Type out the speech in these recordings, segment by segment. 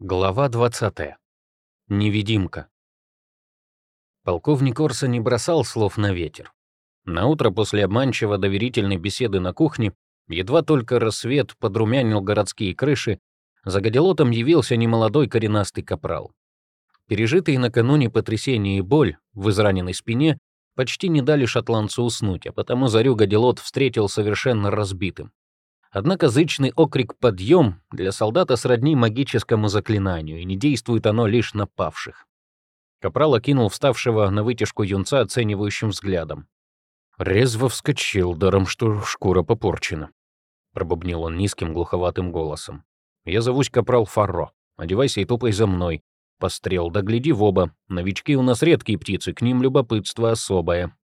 Глава 20. Невидимка. Полковник Орса не бросал слов на ветер. На утро после обманчиво доверительной беседы на кухне, едва только рассвет подрумянил городские крыши, за гадилотом явился немолодой коренастый капрал. Пережитые накануне потрясение и боль в израненной спине почти не дали шотландцу уснуть, а потому зарю гадилот встретил совершенно разбитым. Однако зычный окрик «подъем» для солдата сродни магическому заклинанию, и не действует оно лишь на павших. Капрал окинул вставшего на вытяжку юнца оценивающим взглядом. Резво вскочил, даром что шкура попорчена. Пробубнил он низким глуховатым голосом. «Я зовусь Капрал Фарро. Одевайся и топай за мной. Пострел, да гляди в оба. Новички у нас редкие птицы, к ним любопытство особое».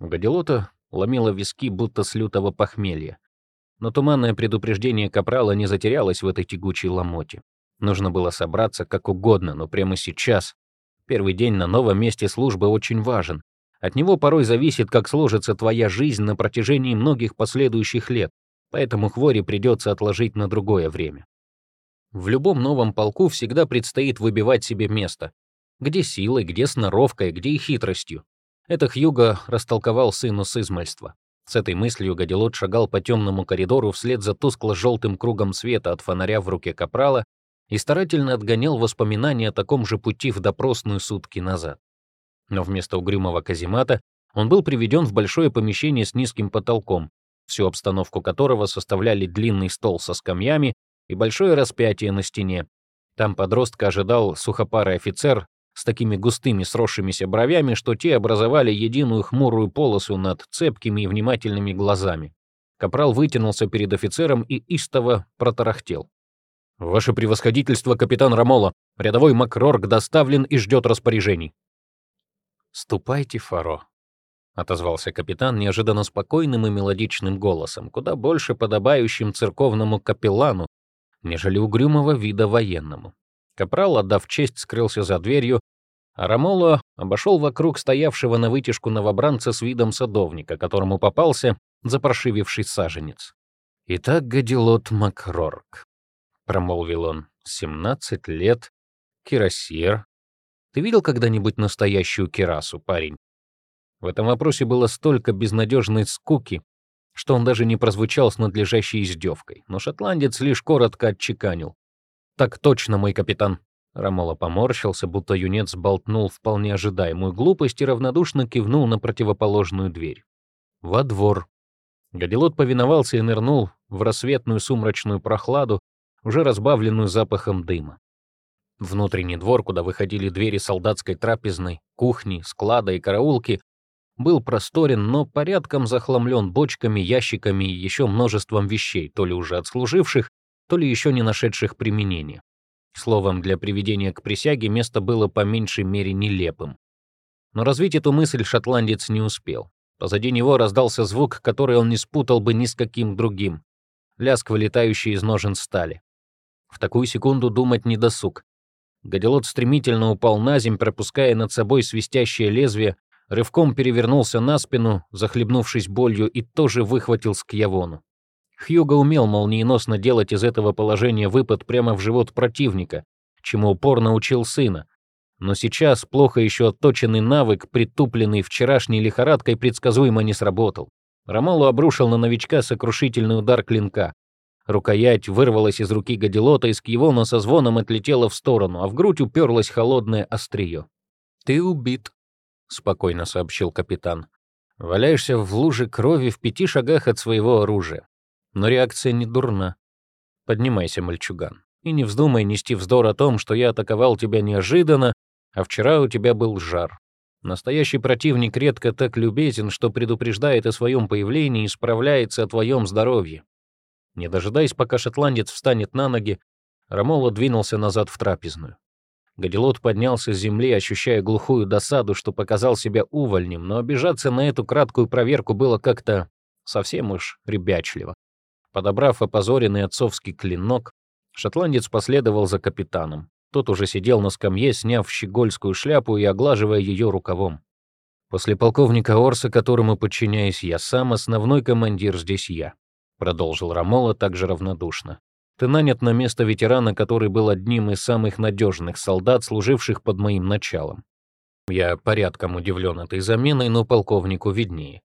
Гадилота ломило виски, будто с лютого похмелья. Но туманное предупреждение Капрала не затерялось в этой тягучей ломоте. Нужно было собраться как угодно, но прямо сейчас. Первый день на новом месте службы очень важен. От него порой зависит, как сложится твоя жизнь на протяжении многих последующих лет, поэтому хвори придется отложить на другое время. В любом новом полку всегда предстоит выбивать себе место. Где силой, где сноровкой, где и хитростью. Это Хьюго растолковал сыну с измальства. С этой мыслью Гадилот шагал по темному коридору вслед за тускло-желтым кругом света от фонаря в руке капрала и старательно отгонял воспоминания о таком же пути в допросную сутки назад. Но вместо угрюмого каземата он был приведен в большое помещение с низким потолком, всю обстановку которого составляли длинный стол со скамьями и большое распятие на стене. Там подростка ожидал сухопарый офицер с такими густыми сросшимися бровями, что те образовали единую хмурую полосу над цепкими и внимательными глазами. Капрал вытянулся перед офицером и истово протарахтел. «Ваше превосходительство, капитан Рамола, рядовой Макрорг доставлен и ждет распоряжений». «Ступайте, Фаро», — отозвался капитан неожиданно спокойным и мелодичным голосом, куда больше подобающим церковному капеллану, нежели угрюмого вида военному. Капрал, отдав честь, скрылся за дверью, Рамоло обошел вокруг стоявшего на вытяжку новобранца с видом садовника, которому попался запрошививший саженец. «Итак, Гадилот Макрорк», — промолвил он, — «семнадцать лет, кирасир. Ты видел когда-нибудь настоящую кирасу, парень?» В этом вопросе было столько безнадежной скуки, что он даже не прозвучал с надлежащей издевкой, но шотландец лишь коротко отчеканил. «Так точно, мой капитан». Рамола поморщился, будто юнец болтнул вполне ожидаемую глупость и равнодушно кивнул на противоположную дверь. «Во двор». Гадилот повиновался и нырнул в рассветную сумрачную прохладу, уже разбавленную запахом дыма. Внутренний двор, куда выходили двери солдатской трапезной, кухни, склада и караулки, был просторен, но порядком захламлен бочками, ящиками и еще множеством вещей, то ли уже отслуживших, то ли еще не нашедших применения. Словом, для приведения к присяге место было по меньшей мере нелепым. Но развить эту мысль шотландец не успел. Позади него раздался звук, который он не спутал бы ни с каким другим. Лязг, вылетающий из ножен стали. В такую секунду думать не досуг. Гадилот стремительно упал на земь, пропуская над собой свистящее лезвие, рывком перевернулся на спину, захлебнувшись болью, и тоже выхватил скьявону. Хьюго умел молниеносно делать из этого положения выпад прямо в живот противника, чему упорно учил сына. Но сейчас плохо еще отточенный навык, притупленный вчерашней лихорадкой, предсказуемо не сработал. Ромалу обрушил на новичка сокрушительный удар клинка. Рукоять вырвалась из руки Гадилота, и Скьевона со звоном отлетела в сторону, а в грудь уперлось холодное острие. «Ты убит», — спокойно сообщил капитан. «Валяешься в луже крови в пяти шагах от своего оружия. Но реакция не дурна. Поднимайся, мальчуган, и не вздумай нести вздор о том, что я атаковал тебя неожиданно, а вчера у тебя был жар. Настоящий противник редко так любезен, что предупреждает о своем появлении и справляется о твоем здоровье. Не дожидаясь, пока шотландец встанет на ноги, Рамола двинулся назад в трапезную. Гадилот поднялся с земли, ощущая глухую досаду, что показал себя увольнем, но обижаться на эту краткую проверку было как-то совсем уж ребячливо. Подобрав опозоренный отцовский клинок, шотландец последовал за капитаном. Тот уже сидел на скамье, сняв щегольскую шляпу и оглаживая ее рукавом. «После полковника Орса, которому подчиняюсь я сам, основной командир здесь я», продолжил Рамола также равнодушно. Ты нанят на место ветерана, который был одним из самых надежных солдат, служивших под моим началом. Я порядком удивлен этой заменой, но полковнику виднее.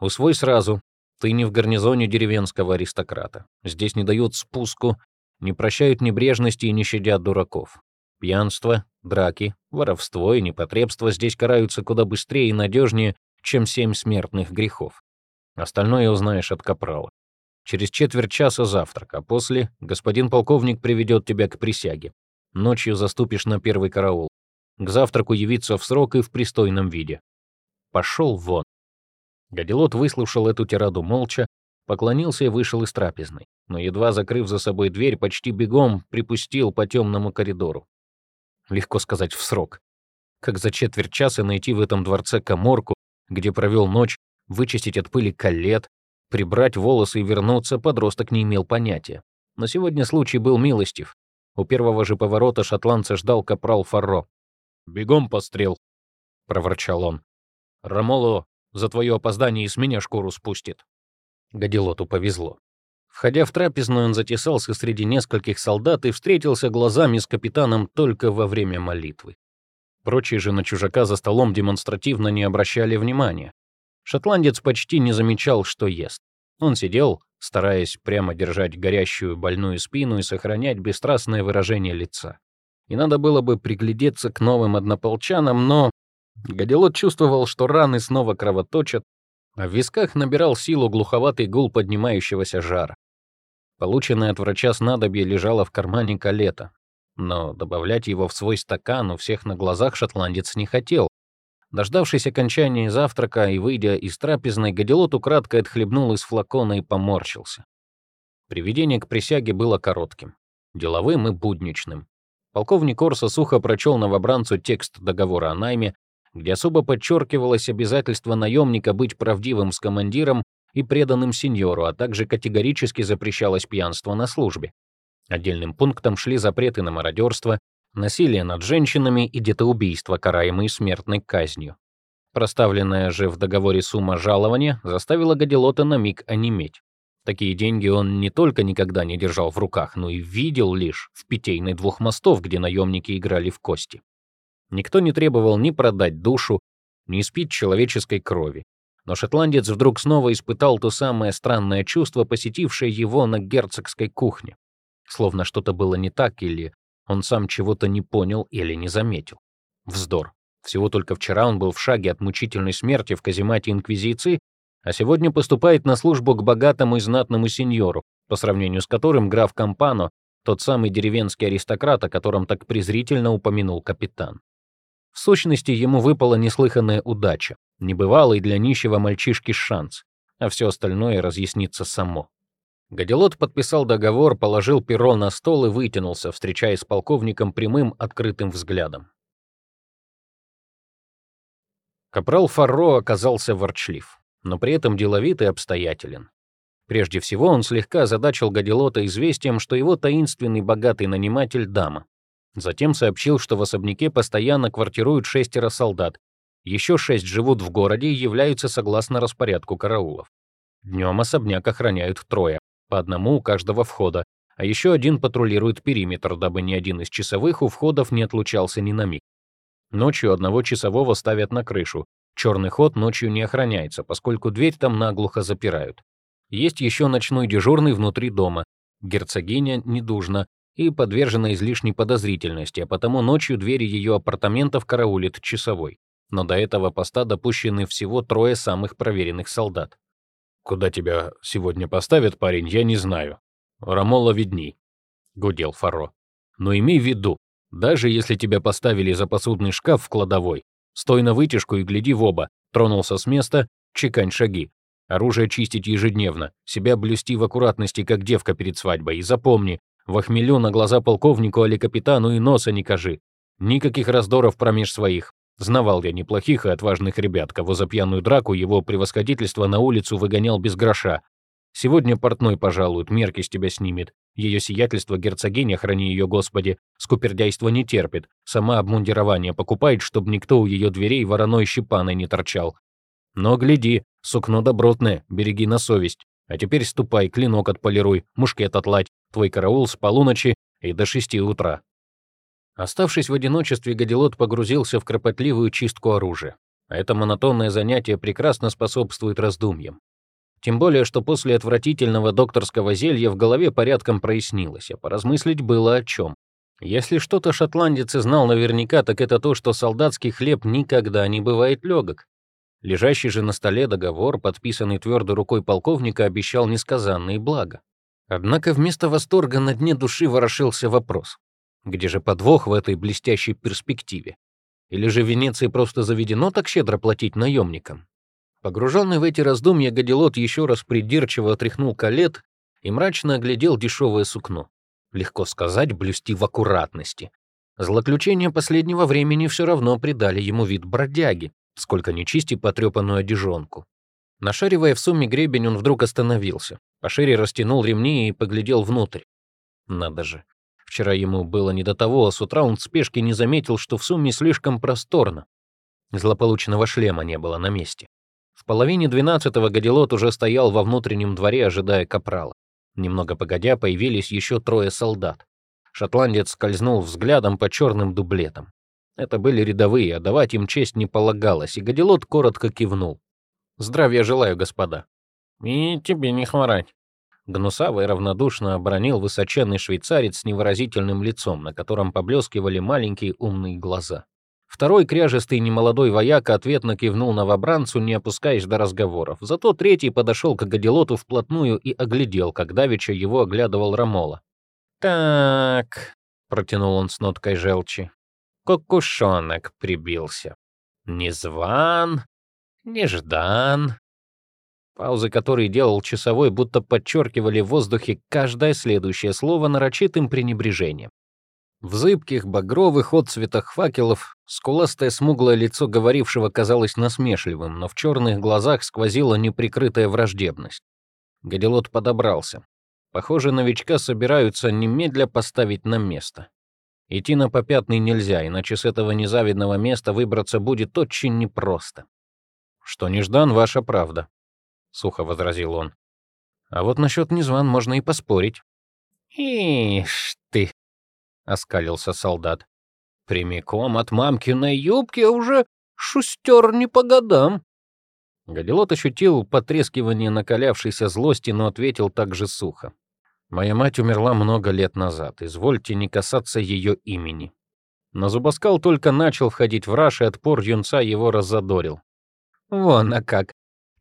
Усвой сразу, ты не в гарнизоне деревенского аристократа. Здесь не дают спуску, не прощают небрежности и не щадят дураков. Пьянство, драки, воровство и непотребство здесь караются куда быстрее и надежнее, чем семь смертных грехов. Остальное узнаешь от капрала. Через четверть часа завтрак, а после господин полковник приведет тебя к присяге. Ночью заступишь на первый караул. К завтраку явиться в срок и в пристойном виде. Пошел вон. Гадилот выслушал эту тираду молча, поклонился и вышел из трапезной, но едва закрыв за собой дверь, почти бегом припустил по темному коридору. Легко сказать в срок. Как за четверть часа найти в этом дворце коморку, где провел ночь, вычистить от пыли колет, прибрать волосы и вернуться, подросток не имел понятия. Но сегодня случай был милостив. У первого же поворота шотландца ждал капрал Фарро. «Бегом пострел», — проворчал он. «Рамоло за твое опоздание и с меня шкуру спустит». Гадилоту повезло. Входя в трапезную, он затесался среди нескольких солдат и встретился глазами с капитаном только во время молитвы. Прочие же на чужака за столом демонстративно не обращали внимания. Шотландец почти не замечал, что ест. Он сидел, стараясь прямо держать горящую больную спину и сохранять бесстрастное выражение лица. И надо было бы приглядеться к новым однополчанам, но Гадилот чувствовал, что раны снова кровоточат, а в висках набирал силу глуховатый гул поднимающегося жара. Полученное от врача снадобье лежало в кармане калета, но добавлять его в свой стакан у всех на глазах шотландец не хотел. Дождавшись окончания завтрака и выйдя из трапезной, Гадилот украдкой отхлебнул из флакона и поморщился. Приведение к присяге было коротким, деловым и будничным. Полковник Орса сухо прочел новобранцу текст договора о найме, где особо подчеркивалось обязательство наемника быть правдивым с командиром и преданным сеньору, а также категорически запрещалось пьянство на службе. Отдельным пунктом шли запреты на мародерство, насилие над женщинами и детоубийство, караемые смертной казнью. Проставленная же в договоре сумма жалования заставила Гадилота на миг онеметь. Такие деньги он не только никогда не держал в руках, но и видел лишь в питейной двух мостов, где наемники играли в кости. Никто не требовал ни продать душу, ни спить человеческой крови. Но шотландец вдруг снова испытал то самое странное чувство, посетившее его на герцогской кухне. Словно что-то было не так, или он сам чего-то не понял или не заметил. Вздор. Всего только вчера он был в шаге от мучительной смерти в каземате Инквизиции, а сегодня поступает на службу к богатому и знатному сеньору, по сравнению с которым граф Кампано — тот самый деревенский аристократ, о котором так презрительно упомянул капитан. В сущности, ему выпала неслыханная удача, небывалый для нищего мальчишки шанс, а все остальное разъяснится само. Гадилот подписал договор, положил перо на стол и вытянулся, встречаясь с полковником прямым, открытым взглядом. Капрал Фарро оказался ворчлив, но при этом деловит и обстоятелен. Прежде всего, он слегка озадачил Гадилота известием, что его таинственный богатый наниматель — дама. Затем сообщил, что в особняке постоянно квартируют шестеро солдат. Еще шесть живут в городе и являются согласно распорядку караулов. Днем особняк охраняют трое, по одному у каждого входа, а еще один патрулирует периметр, дабы ни один из часовых у входов не отлучался ни на миг. Ночью одного часового ставят на крышу. Черный ход ночью не охраняется, поскольку дверь там наглухо запирают. Есть еще ночной дежурный внутри дома. Герцогиня недужна, и подвержена излишней подозрительности, а потому ночью двери ее апартаментов караулит часовой. Но до этого поста допущены всего трое самых проверенных солдат. «Куда тебя сегодня поставят, парень, я не знаю. Рамола видней», — гудел Фаро. «Но имей в виду, даже если тебя поставили за посудный шкаф в кладовой, стой на вытяжку и гляди в оба, тронулся с места, чекань шаги. Оружие чистить ежедневно, себя блюсти в аккуратности, как девка перед свадьбой, и запомни, в охмелю на глаза полковнику или капитану и носа не кажи. Никаких раздоров промеж своих. Знавал я неплохих и отважных ребят, кого за пьяную драку его превосходительство на улицу выгонял без гроша. Сегодня портной пожалует, мерки с тебя снимет. Ее сиятельство герцогиня, храни ее Господи, скупердяйство не терпит. Сама обмундирование покупает, чтобы никто у ее дверей вороной щепаной не торчал. Но гляди, сукно добротное, береги на совесть. А теперь ступай, клинок отполируй, мушкет отладь, твой караул с полуночи и до шести утра. Оставшись в одиночестве, Гадилот погрузился в кропотливую чистку оружия. Это монотонное занятие прекрасно способствует раздумьям. Тем более, что после отвратительного докторского зелья в голове порядком прояснилось, а поразмыслить было о чем. Если что-то шотландец и знал наверняка, так это то, что солдатский хлеб никогда не бывает легок. Лежащий же на столе договор, подписанный твердой рукой полковника, обещал несказанные блага. Однако вместо восторга на дне души ворошился вопрос. Где же подвох в этой блестящей перспективе? Или же в Венеции просто заведено так щедро платить наемникам? Погруженный в эти раздумья, Гадилот еще раз придирчиво отряхнул колет и мрачно оглядел дешевое сукно. Легко сказать, блюсти в аккуратности. Злоключения последнего времени все равно придали ему вид бродяги, сколько ни чисти потрепанную одежонку. Нашаривая в сумме гребень, он вдруг остановился, пошире растянул ремни и поглядел внутрь. Надо же, Вчера ему было не до того, а с утра он в спешке не заметил, что в сумме слишком просторно. Злополучного шлема не было на месте. В половине двенадцатого Гадилот уже стоял во внутреннем дворе, ожидая капрала. Немного погодя, появились еще трое солдат. Шотландец скользнул взглядом по черным дублетам. Это были рядовые, а давать им честь не полагалось, и Гадилот коротко кивнул. «Здравия желаю, господа». «И тебе не хворать», Гнусаво равнодушно обронил высоченный швейцарец с невыразительным лицом, на котором поблескивали маленькие умные глаза. Второй кряжестый немолодой вояка ответно кивнул новобранцу, не опускаясь до разговоров. Зато третий подошел к Гадилоту вплотную и оглядел, как давеча его оглядывал Рамола. «Так», — протянул он с ноткой желчи, — «кокушонок прибился. Незван, неждан, Паузы, которые делал часовой, будто подчеркивали в воздухе каждое следующее слово нарочитым пренебрежением. В зыбких багровых отцветах факелов скуластое смуглое лицо говорившего казалось насмешливым, но в черных глазах сквозила неприкрытая враждебность. Гадилот подобрался. Похоже, новичка собираются немедля поставить на место. Идти на попятный нельзя, иначе с этого незавидного места выбраться будет очень непросто. Что неждан, ваша правда, сухо возразил он. А вот насчет незван можно и поспорить. Ишь ты, оскалился солдат. Прямиком от мамкиной юбки уже шустер не по годам. Гадилот ощутил потрескивание накалявшейся злости, но ответил также сухо. «Моя мать умерла много лет назад. Извольте не касаться ее имени». Но Зубаскал только начал входить в раж, и отпор юнца его раззадорил. «Вон, а как!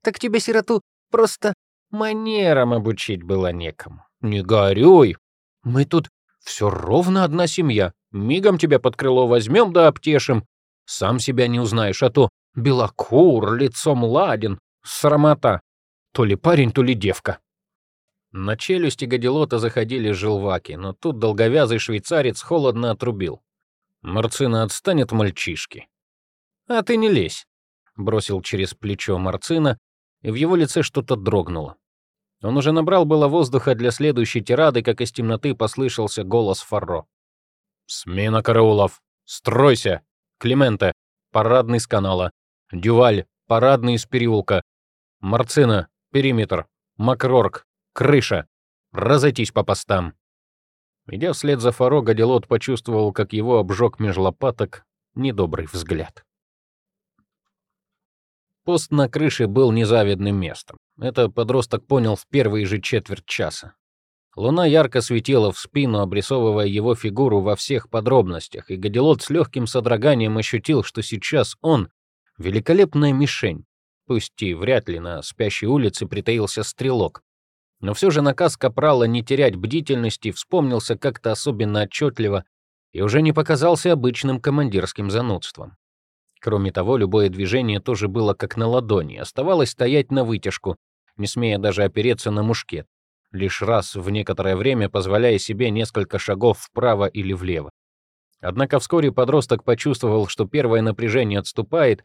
Так тебе, сироту, просто манерам обучить было некому. Не горюй. Мы тут все ровно одна семья. Мигом тебя под крыло возьмем да обтешим. Сам себя не узнаешь, а то белокур, лицом ладен, срамота. То ли парень, то ли девка. На челюсти Гадилота заходили желваки, но тут долговязый швейцарец холодно отрубил. Марцина отстанет мальчишки. «А ты не лезь», — бросил через плечо Марцина, и в его лице что-то дрогнуло. Он уже набрал было воздуха для следующей тирады, как из темноты послышался голос Фарро. «Смена караулов! Стройся! Клименте, парадный с канала. Дюваль, парадный из переулка. Марцина, периметр. Макрорг, крыша. Разойтись по постам!» Идя вслед за Фаро, Гадилот почувствовал, как его обжег меж лопаток недобрый взгляд. Пост на крыше был незавидным местом. Это подросток понял в первые же четверть часа. Луна ярко светила в спину, обрисовывая его фигуру во всех подробностях, и Гадилот с легким содроганием ощутил, что сейчас он — великолепная мишень. Пусть и вряд ли на спящей улице притаился стрелок. Но все же наказ Капрала не терять бдительности вспомнился как-то особенно отчетливо и уже не показался обычным командирским занудством. Кроме того, любое движение тоже было как на ладони, оставалось стоять на вытяжку, не смея даже опереться на мушкет, лишь раз в некоторое время позволяя себе несколько шагов вправо или влево. Однако вскоре подросток почувствовал, что первое напряжение отступает,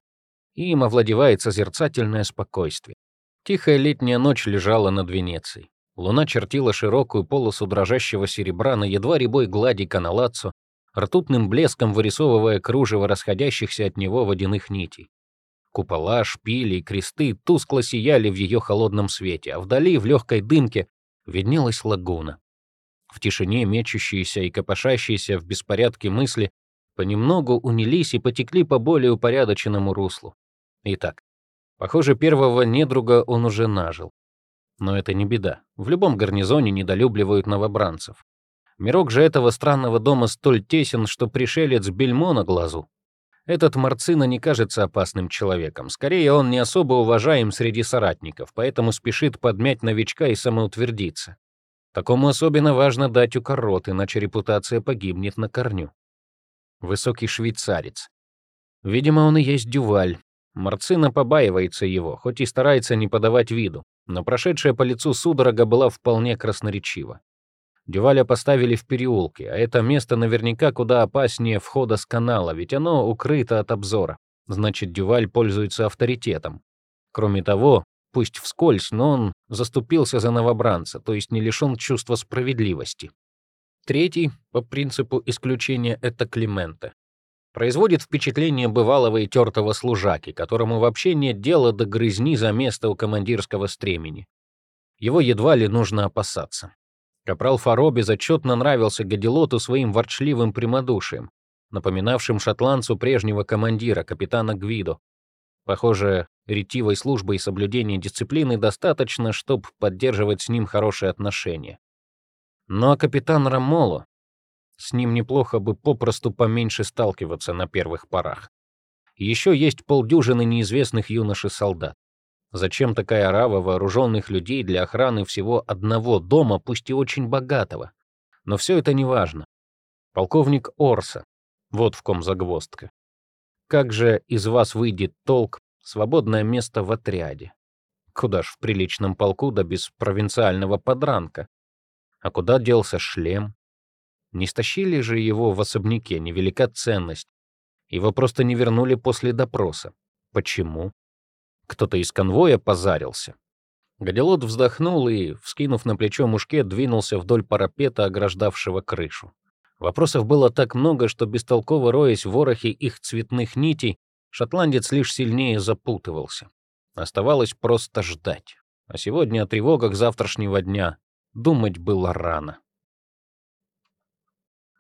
и им овладевает созерцательное спокойствие. Тихая летняя ночь лежала над Венецией. Луна чертила широкую полосу дрожащего серебра на едва рябой глади каналаццо, ртутным блеском вырисовывая кружево расходящихся от него водяных нитей. Купола, шпили и кресты тускло сияли в ее холодном свете, а вдали, в легкой дымке, виднелась лагуна. В тишине мечущиеся и копошащиеся в беспорядке мысли понемногу унились и потекли по более упорядоченному руслу. Итак, похоже, первого недруга он уже нажил. Но это не беда. В любом гарнизоне недолюбливают новобранцев. Мирок же этого странного дома столь тесен, что пришелец бельмо на глазу. Этот Марцина не кажется опасным человеком. Скорее, он не особо уважаем среди соратников, поэтому спешит подмять новичка и самоутвердиться. Такому особенно важно дать укорот, иначе репутация погибнет на корню. Высокий швейцарец. Видимо, он и есть Дюваль. Марцина побаивается его, хоть и старается не подавать виду, но прошедшая по лицу судорога была вполне красноречива. Дюваля поставили в переулке, а это место наверняка куда опаснее входа с канала, ведь оно укрыто от обзора. Значит, Дюваль пользуется авторитетом. Кроме того, пусть вскользь, но он заступился за новобранца, то есть не лишен чувства справедливости. Третий, по принципу исключения, это Климента. Производит впечатление бывалого и тертого служаки, которому вообще нет дела до грызни за место у командирского стремени. Его едва ли нужно опасаться. Капрал Фаро безотчетно нравился Гадилоту своим ворчливым прямодушием, напоминавшим шотландцу прежнего командира, капитана Гвидо. Похоже, ретивой службы и соблюдения дисциплины достаточно, чтобы поддерживать с ним хорошие отношения. Ну а капитан Рамоло, с ним неплохо бы попросту поменьше сталкиваться на первых порах. Еще есть полдюжины неизвестных юношей-солдат. Зачем такая орава вооруженных людей для охраны всего одного дома, пусть и очень богатого? Но все это не важно. Полковник Орса. Вот в ком загвоздка. Как же из вас выйдет толк, свободное место в отряде? Куда ж в приличном полку да без провинциального подранка? А куда делся шлем? Не стащили же его в особняке, невелика ценность. Его просто не вернули после допроса. Почему? Кто-то из конвоя позарился. Гадилот вздохнул и, вскинув на плечо мушкет, двинулся вдоль парапета, ограждавшего крышу. Вопросов было так много, что бестолково роясь в ворохе их цветных нитей, шотландец лишь сильнее запутывался. Оставалось просто ждать. А сегодня о тревогах завтрашнего дня думать было рано.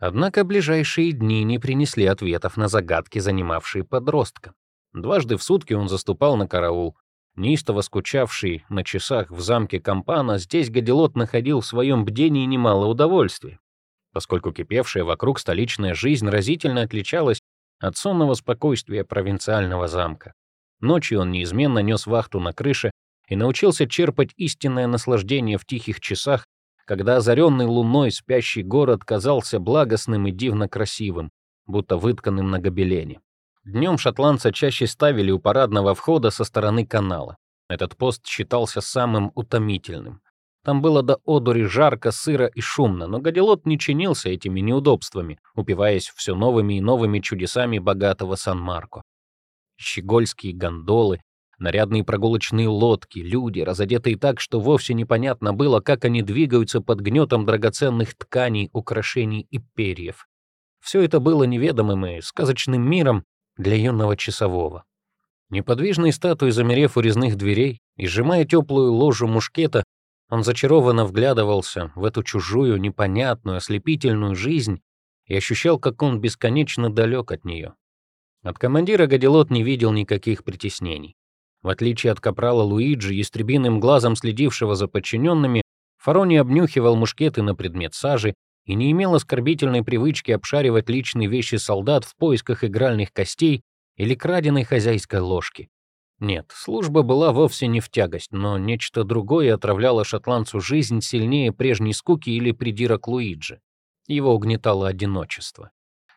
Однако ближайшие дни не принесли ответов на загадки, занимавшие подростка. Дважды в сутки он заступал на караул. Неистово скучавший на часах в замке Кампана, здесь Гадилот находил в своем бдении немало удовольствия, поскольку кипевшая вокруг столичная жизнь разительно отличалась от сонного спокойствия провинциального замка. Ночью он неизменно нес вахту на крыше и научился черпать истинное наслаждение в тихих часах, когда озаренный луной спящий город казался благостным и дивно красивым, будто вытканным на гобелене. Днем шотландца чаще ставили у парадного входа со стороны канала. Этот пост считался самым утомительным. Там было до одури жарко, сыро и шумно, но Гадилот не чинился этими неудобствами, упиваясь все новыми и новыми чудесами богатого Сан-Марко. Щегольские гондолы, нарядные прогулочные лодки, люди, разодетые так, что вовсе непонятно было, как они двигаются под гнетом драгоценных тканей, украшений и перьев. Все это было неведомым и сказочным миром, для юного часового. Неподвижной статуей замерев у резных дверей и сжимая теплую ложу мушкета, он зачарованно вглядывался в эту чужую, непонятную, ослепительную жизнь и ощущал, как он бесконечно далек от нее. От командира Гадилот не видел никаких притеснений. В отличие от капрала Луиджи, истребиным глазом следившего за подчиненными, Фарони обнюхивал мушкеты на предмет сажи и не имел оскорбительной привычки обшаривать личные вещи солдат в поисках игральных костей или краденой хозяйской ложки. Нет, служба была вовсе не в тягость, но нечто другое отравляло шотландцу жизнь сильнее прежней скуки или придирок Луиджи. Его угнетало одиночество.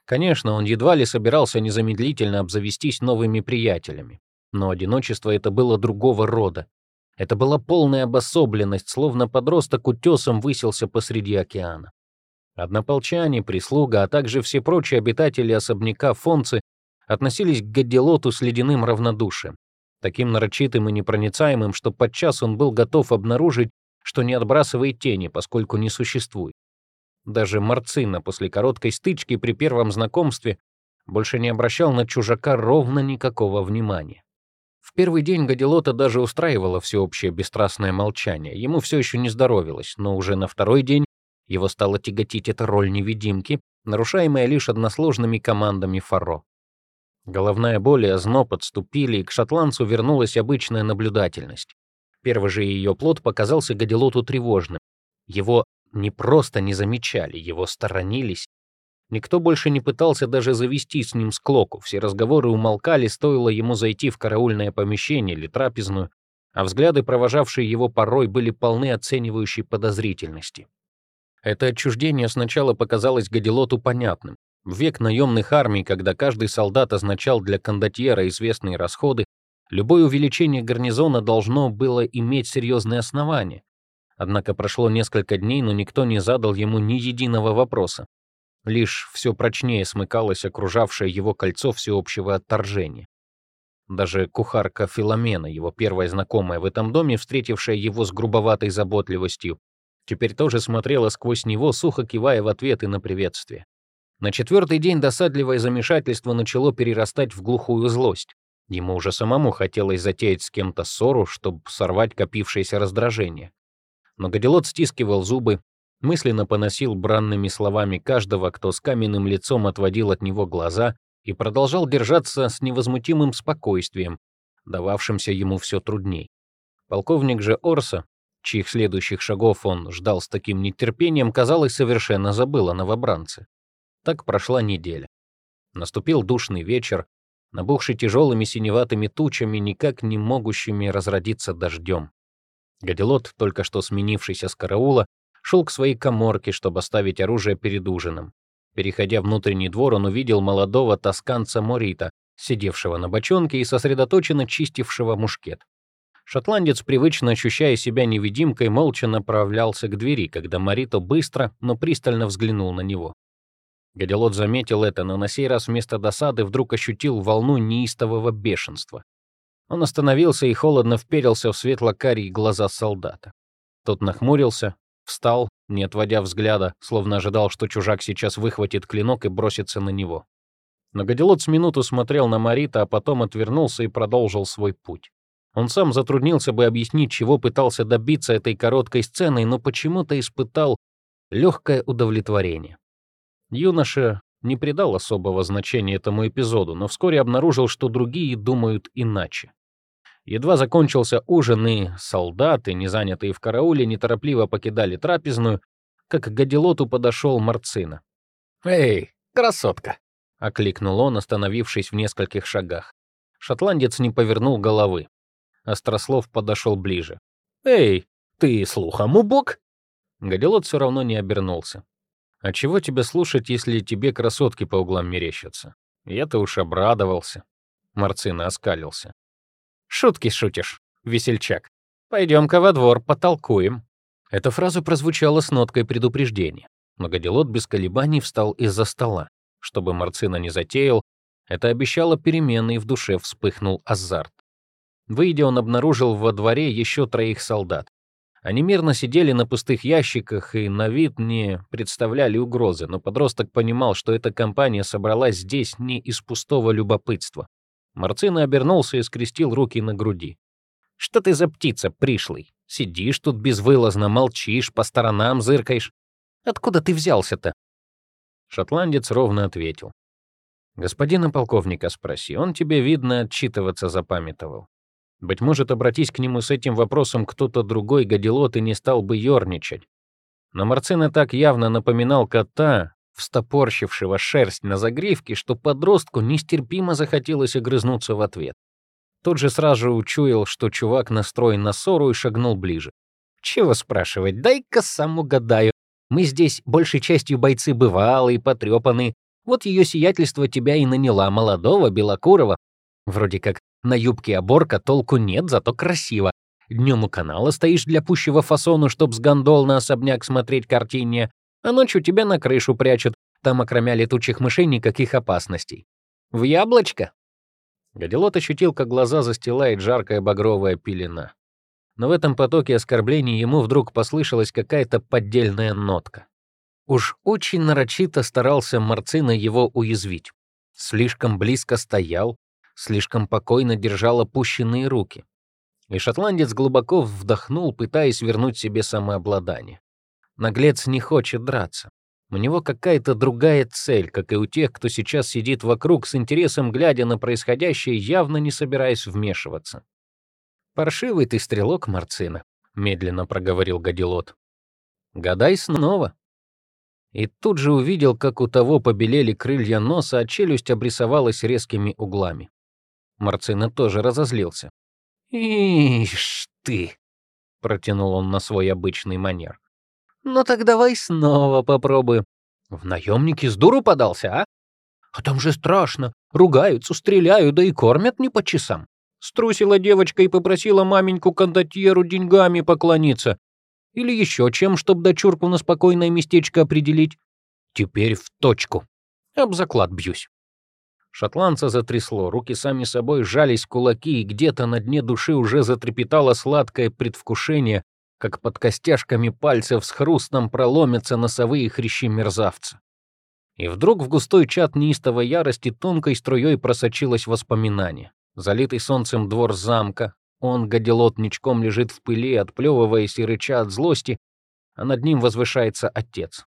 Конечно, он едва ли собирался незамедлительно обзавестись новыми приятелями, но одиночество это было другого рода. Это была полная обособленность, словно подросток утесом высился посреди океана. Однополчане, прислуга, а также все прочие обитатели особняка Фонцы относились к Гадилоту с ледяным равнодушием, таким нарочитым и непроницаемым, что подчас он был готов обнаружить, что не отбрасывает тени, поскольку не существует. Даже Марцина после короткой стычки при первом знакомстве больше не обращал на чужака ровно никакого внимания. В первый день Гадилота даже устраивало всеобщее бесстрастное молчание. Ему все еще не здоровилось, но уже на второй день Его стало тяготить эта роль невидимки, нарушаемая лишь односложными командами Фаро. Головная боль и озноб подступили, и к шотландцу вернулась обычная наблюдательность. Первый же ее плод показался Гадилоту тревожным. Его не просто не замечали, его сторонились. Никто больше не пытался даже завести с ним склоку, все разговоры умолкали, стоило ему зайти в караульное помещение или трапезную, а взгляды, провожавшие его порой, были полны оценивающей подозрительности. Это отчуждение сначала показалось Гадилоту понятным. В век наемных армий, когда каждый солдат означал для кондотьера известные расходы, любое увеличение гарнизона должно было иметь серьезные основания. Однако прошло несколько дней, но никто не задал ему ни единого вопроса. Лишь все прочнее смыкалось окружавшее его кольцо всеобщего отторжения. Даже кухарка Филомена, его первая знакомая в этом доме, встретившая его с грубоватой заботливостью, теперь тоже смотрела сквозь него, сухо кивая в ответы на приветствие. На четвертый день досадливое замешательство начало перерастать в глухую злость. Ему уже самому хотелось затеять с кем-то ссору, чтобы сорвать копившееся раздражение. Но Гадилот стискивал зубы, мысленно поносил бранными словами каждого, кто с каменным лицом отводил от него глаза и продолжал держаться с невозмутимым спокойствием, дававшимся ему все трудней. Полковник же Орса, чьих следующих шагов он ждал с таким нетерпением, казалось, совершенно забыл о новобранце. Так прошла неделя. Наступил душный вечер, набухший тяжелыми синеватыми тучами, никак не могущими разродиться дождем. Гадилот, только что сменившийся с караула, шел к своей коморке, чтобы оставить оружие перед ужином. Переходя внутренний двор, он увидел молодого тосканца Морита, сидевшего на бочонке и сосредоточенно чистившего мушкет. Шотландец, привычно ощущая себя невидимкой, молча направлялся к двери, когда Марито быстро, но пристально взглянул на него. Гадилот заметил это, но на сей раз вместо досады вдруг ощутил волну неистового бешенства. Он остановился и холодно вперился в светло-карие глаза солдата. Тот нахмурился, встал, не отводя взгляда, словно ожидал, что чужак сейчас выхватит клинок и бросится на него. Но Гадилот с минуту смотрел на Марита, а потом отвернулся и продолжил свой путь. Он сам затруднился бы объяснить, чего пытался добиться этой короткой сценой, но почему-то испытал легкое удовлетворение. Юноша не придал особого значения этому эпизоду, но вскоре обнаружил, что другие думают иначе. Едва закончился ужин, и солдаты, не занятые в карауле, неторопливо покидали трапезную, как к Гадилоту подошел Марцина. «Эй, красотка!» — окликнул он, остановившись в нескольких шагах. Шотландец не повернул головы. Острослов подошел ближе. «Эй, ты слухом убок?» Гадилот все равно не обернулся. А чего тебе слушать, если тебе красотки по углам мерещатся? Я-то уж обрадовался. Марцина оскалился. Шутки шутишь, весельчак. Пойдем-ка во двор, потолкуем. Эта фраза прозвучала с ноткой предупреждения. Многоделот без колебаний встал из-за стола. Чтобы Марцина не затеял, это обещало перемены, и в душе вспыхнул азарт. Выйдя, он обнаружил во дворе еще троих солдат. Они мирно сидели на пустых ящиках и на вид не представляли угрозы, но подросток понимал, что эта компания собралась здесь не из пустого любопытства. Марцина обернулся и скрестил руки на груди. «Что ты за птица, пришлый? Сидишь тут безвылазно, молчишь, по сторонам зыркаешь. Откуда ты взялся-то?» Шотландец ровно ответил. «Господина полковника спроси, он тебе, видно, отчитываться запамятовал. Быть может, обратись к нему с этим вопросом кто-то другой, гадилот и не стал бы ерничать. Но Марцина так явно напоминал кота, встопорщившего шерсть на загривке, что подростку нестерпимо захотелось огрызнуться в ответ. Тот же сразу учуял, что чувак настроен на ссору и шагнул ближе. «Чего спрашивать? Дай-ка сам угадаю. Мы здесь большей частью бойцы бывалые, потрепанные. Вот ее сиятельство тебя и наняла, молодого, белокурого. Вроде как на юбке оборка толку нет, зато красиво. Днем у канала стоишь для пущего фасону, чтоб с гондол на особняк смотреть картине, а ночью тебя на крышу прячут, там окромя летучих мышей никаких опасностей. В яблочко? Гадилот ощутил, как глаза застилает жаркая багровая пелена. Но в этом потоке оскорблений ему вдруг послышалась какая-то поддельная нотка. Уж очень нарочито старался Марцина его уязвить. Слишком близко стоял, слишком покойно держал опущенные руки. И шотландец глубоко вдохнул, пытаясь вернуть себе самообладание. Наглец не хочет драться. У него какая-то другая цель, как и у тех, кто сейчас сидит вокруг с интересом, глядя на происходящее, явно не собираясь вмешиваться. «Паршивый ты стрелок, Марцина», — медленно проговорил Гадилот. «Гадай снова». И тут же увидел, как у того побелели крылья носа, а челюсть обрисовалась резкими углами. Марцина тоже разозлился. «Ишь ты!» — протянул он на свой обычный манер. «Ну так давай снова попробуем. В наемники с дуру подался, а? А там же страшно. Ругаются, стреляют, да и кормят не по часам. Струсила девочка и попросила маменьку кондотьеру деньгами поклониться. Или еще чем, чтобы дочурку на спокойное местечко определить. Теперь в точку. Об заклад бьюсь. Шотландца затрясло, руки сами собой сжались кулаки, и где-то на дне души уже затрепетало сладкое предвкушение, как под костяшками пальцев с хрустом проломятся носовые хрящи мерзавца. И вдруг в густой чат неистовой ярости тонкой струей просочилось воспоминание. Залитый солнцем двор замка, он, гадилот, ничком лежит в пыли, отплевываясь и рыча от злости, а над ним возвышается отец.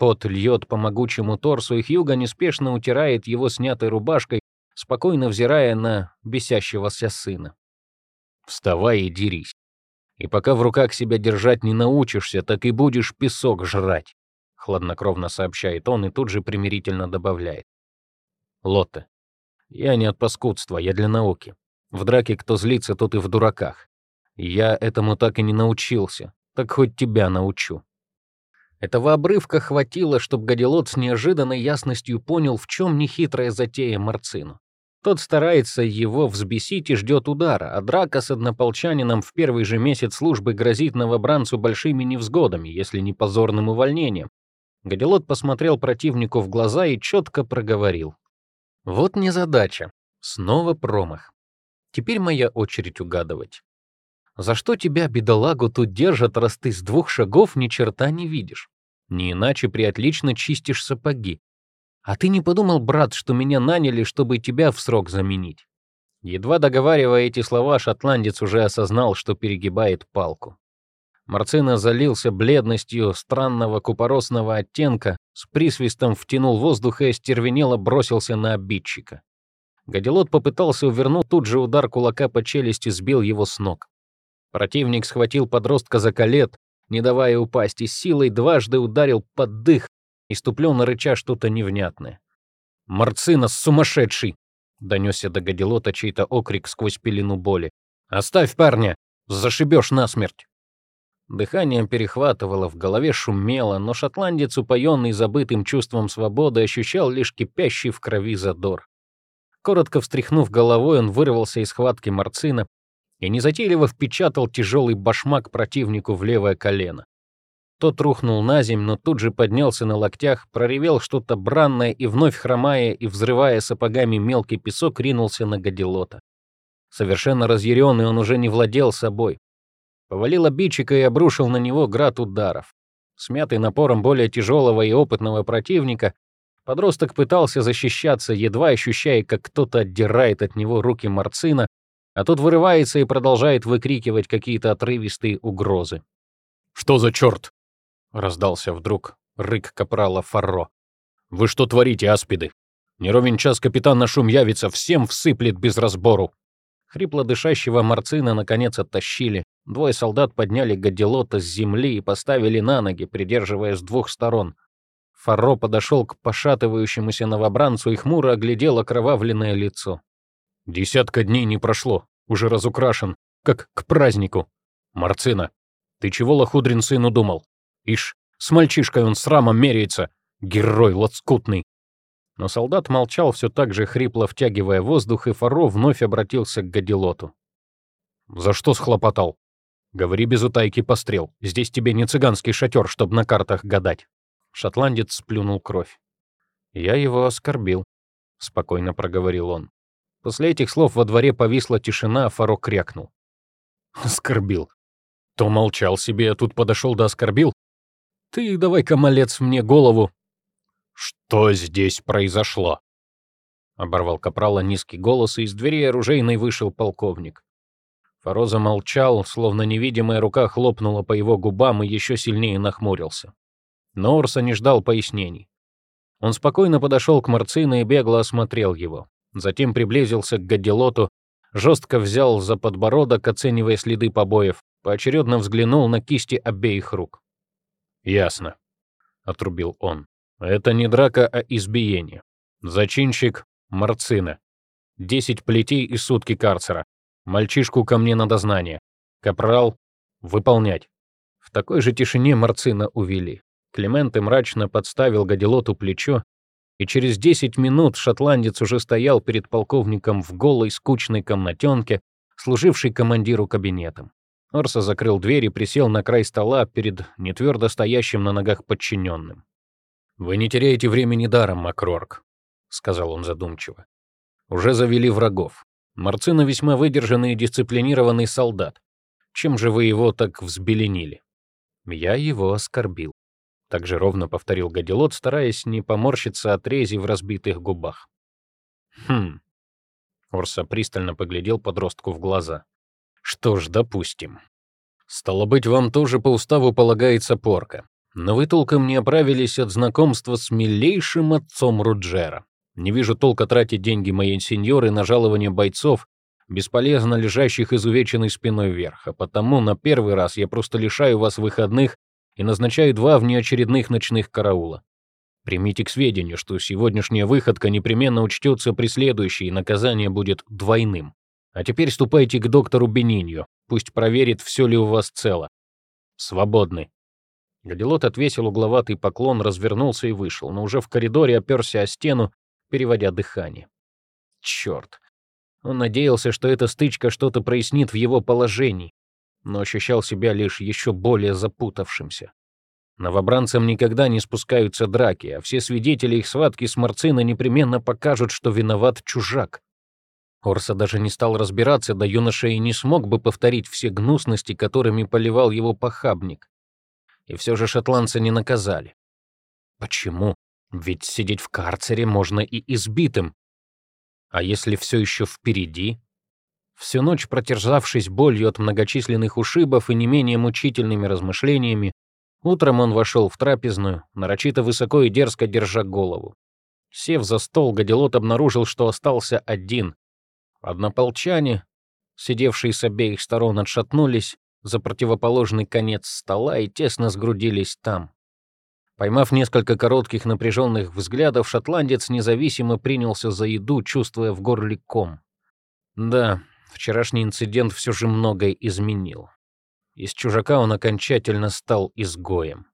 Пот льет по могучему торсу, и Хьюга неспешно утирает его снятой рубашкой, спокойно взирая на бесящегося сына. «Вставай и дерись. И пока в руках себя держать не научишься, так и будешь песок жрать», — хладнокровно сообщает он и тут же примирительно добавляет. «Лотте, я не от паскудства, я для науки. В драке кто злится, тот и в дураках. Я этому так и не научился, так хоть тебя научу». Этого обрывка хватило, чтобы Гадилот с неожиданной ясностью понял, в чем нехитрая затея Марцину. Тот старается его взбесить и ждет удара, а драка с однополчанином в первый же месяц службы грозит новобранцу большими невзгодами, если не позорным увольнением. Гадилот посмотрел противнику в глаза и четко проговорил. «Вот незадача. Снова промах. Теперь моя очередь угадывать. За что тебя, бедолагу, тут держат, раз ты с двух шагов ни черта не видишь? Не иначе приотлично чистишь сапоги. А ты не подумал, брат, что меня наняли, чтобы тебя в срок заменить?» Едва договаривая эти слова, шотландец уже осознал, что перегибает палку. Марцина залился бледностью странного купоросного оттенка, с присвистом втянул воздух и остервенело бросился на обидчика. Гадилот попытался увернуть, тут же удар кулака по челюсти сбил его с ног. Противник схватил подростка за колет, не давая упасть, и силой дважды ударил под дых, иступленно рыча что-то невнятное. «Марцина сумасшедший!» — донесся до Гадилота чей-то окрик сквозь пелену боли. «Оставь парня! Зашибешь насмерть!» Дыхание перехватывало, в голове шумело, но шотландец, упоенный забытым чувством свободы, ощущал лишь кипящий в крови задор. Коротко встряхнув головой, он вырвался из схватки Марцина, и незатейливо впечатал тяжелый башмак противнику в левое колено. Тот рухнул на земь, но тут же поднялся на локтях, проревел что-то бранное и вновь хромая и взрывая сапогами мелкий песок, ринулся на Гадилота. Совершенно разъяренный он уже не владел собой. Повалил обидчика и обрушил на него град ударов. Смятый напором более тяжелого и опытного противника, подросток пытался защищаться, едва ощущая, как кто-то отдирает от него руки Марцина, а тот вырывается и продолжает выкрикивать какие-то отрывистые угрозы. «Что за черт?» — раздался вдруг рык капрала Фарро. «Вы что творите, аспиды? Не ровен час капитан на шум явится, всем всыплет без разбору». Хрипло дышащего Марцина наконец оттащили. Двое солдат подняли Гадилота с земли и поставили на ноги, придерживая с двух сторон. Фарро подошел к пошатывающемуся новобранцу и хмуро оглядел окровавленное лицо. Десятка дней не прошло, уже разукрашен, как к празднику. Марцина, ты чего лохудрин сыну думал? Ишь, с мальчишкой он с рамом меряется, герой лоскутный. Но солдат молчал, все так же хрипло втягивая воздух, и Фаро вновь обратился к Гадилоту. «За что схлопотал? Говори без утайки пострел. Здесь тебе не цыганский шатер, чтобы на картах гадать». Шотландец сплюнул кровь. «Я его оскорбил», — спокойно проговорил он. После этих слов во дворе повисла тишина, а Фаро крякнул. «Оскорбил. То молчал себе, а тут подошел да оскорбил. Ты давай-ка, малец, мне голову». «Что здесь произошло?» Оборвал капрала низкий голос, и из двери оружейной вышел полковник. Фароза молчал, словно невидимая рука хлопнула по его губам и еще сильнее нахмурился. Но Орса не ждал пояснений. Он спокойно подошел к Марцина и бегло осмотрел его. Затем приблизился к Гадилоту, жестко взял за подбородок, оценивая следы побоев, поочередно взглянул на кисти обеих рук. «Ясно», — отрубил он. «Это не драка, а избиение. Зачинщик — Марцина. Десять плетей и сутки карцера. Мальчишку ко мне на дознание. Капрал — выполнять». В такой же тишине Марцина увели. Клименты мрачно подставил Гадилоту плечо, и через 10 минут шотландец уже стоял перед полковником в голой, скучной комнатенке, служившей командиру кабинетом. Орса закрыл дверь и присел на край стола перед нетвердо стоящим на ногах подчиненным. «Вы не теряете времени даром, Макрорк», — сказал он задумчиво. «Уже завели врагов. Марцина весьма выдержанный и дисциплинированный солдат. Чем же вы его так взбеленили?» «Я его оскорбил», — также ровно повторил Гадилот, стараясь не поморщиться от рези в разбитых губах. «Хм». Орса пристально поглядел подростку в глаза. Что ж, допустим. Стало быть, вам тоже по уставу полагается порка. Но вы толком не оправились от знакомства с милейшим отцом Руджера. Не вижу толка тратить деньги моей сеньоры на жалование бойцов, бесполезно лежащих изувеченной спиной вверх, а потому на первый раз я просто лишаю вас выходных и назначаю два внеочередных ночных караула. Примите к сведению, что сегодняшняя выходка непременно учтется при следующей, и наказание будет двойным. А теперь ступайте к доктору Бенинью. Пусть проверит, все ли у вас цело. Свободны. Гадилот отвесил угловатый поклон, развернулся и вышел, но уже в коридоре оперся о стену, переводя дыхание. Черт. Он надеялся, что эта стычка что-то прояснит в его положении, но ощущал себя лишь еще более запутавшимся. Новобранцам никогда не спускаются драки, а все свидетели их схватки с Марцина непременно покажут, что виноват чужак. Орса даже не стал разбираться, да юноша и не смог бы повторить все гнусности, которыми поливал его похабник. И все же шотландца не наказали. Почему? Ведь сидеть в карцере можно и избитым. А если все еще впереди? Всю ночь протерзавшись болью от многочисленных ушибов и не менее мучительными размышлениями, утром он вошел в трапезную, нарочито высоко и дерзко держа голову. Сев за стол, Гадилот обнаружил, что остался один, Однополчане, сидевшие с обеих сторон, отшатнулись за противоположный конец стола и тесно сгрудились там. Поймав несколько коротких напряженных взглядов, шотландец независимо принялся за еду, чувствуя в горле ком. Да, вчерашний инцидент все же многое изменил. Из чужака он окончательно стал изгоем.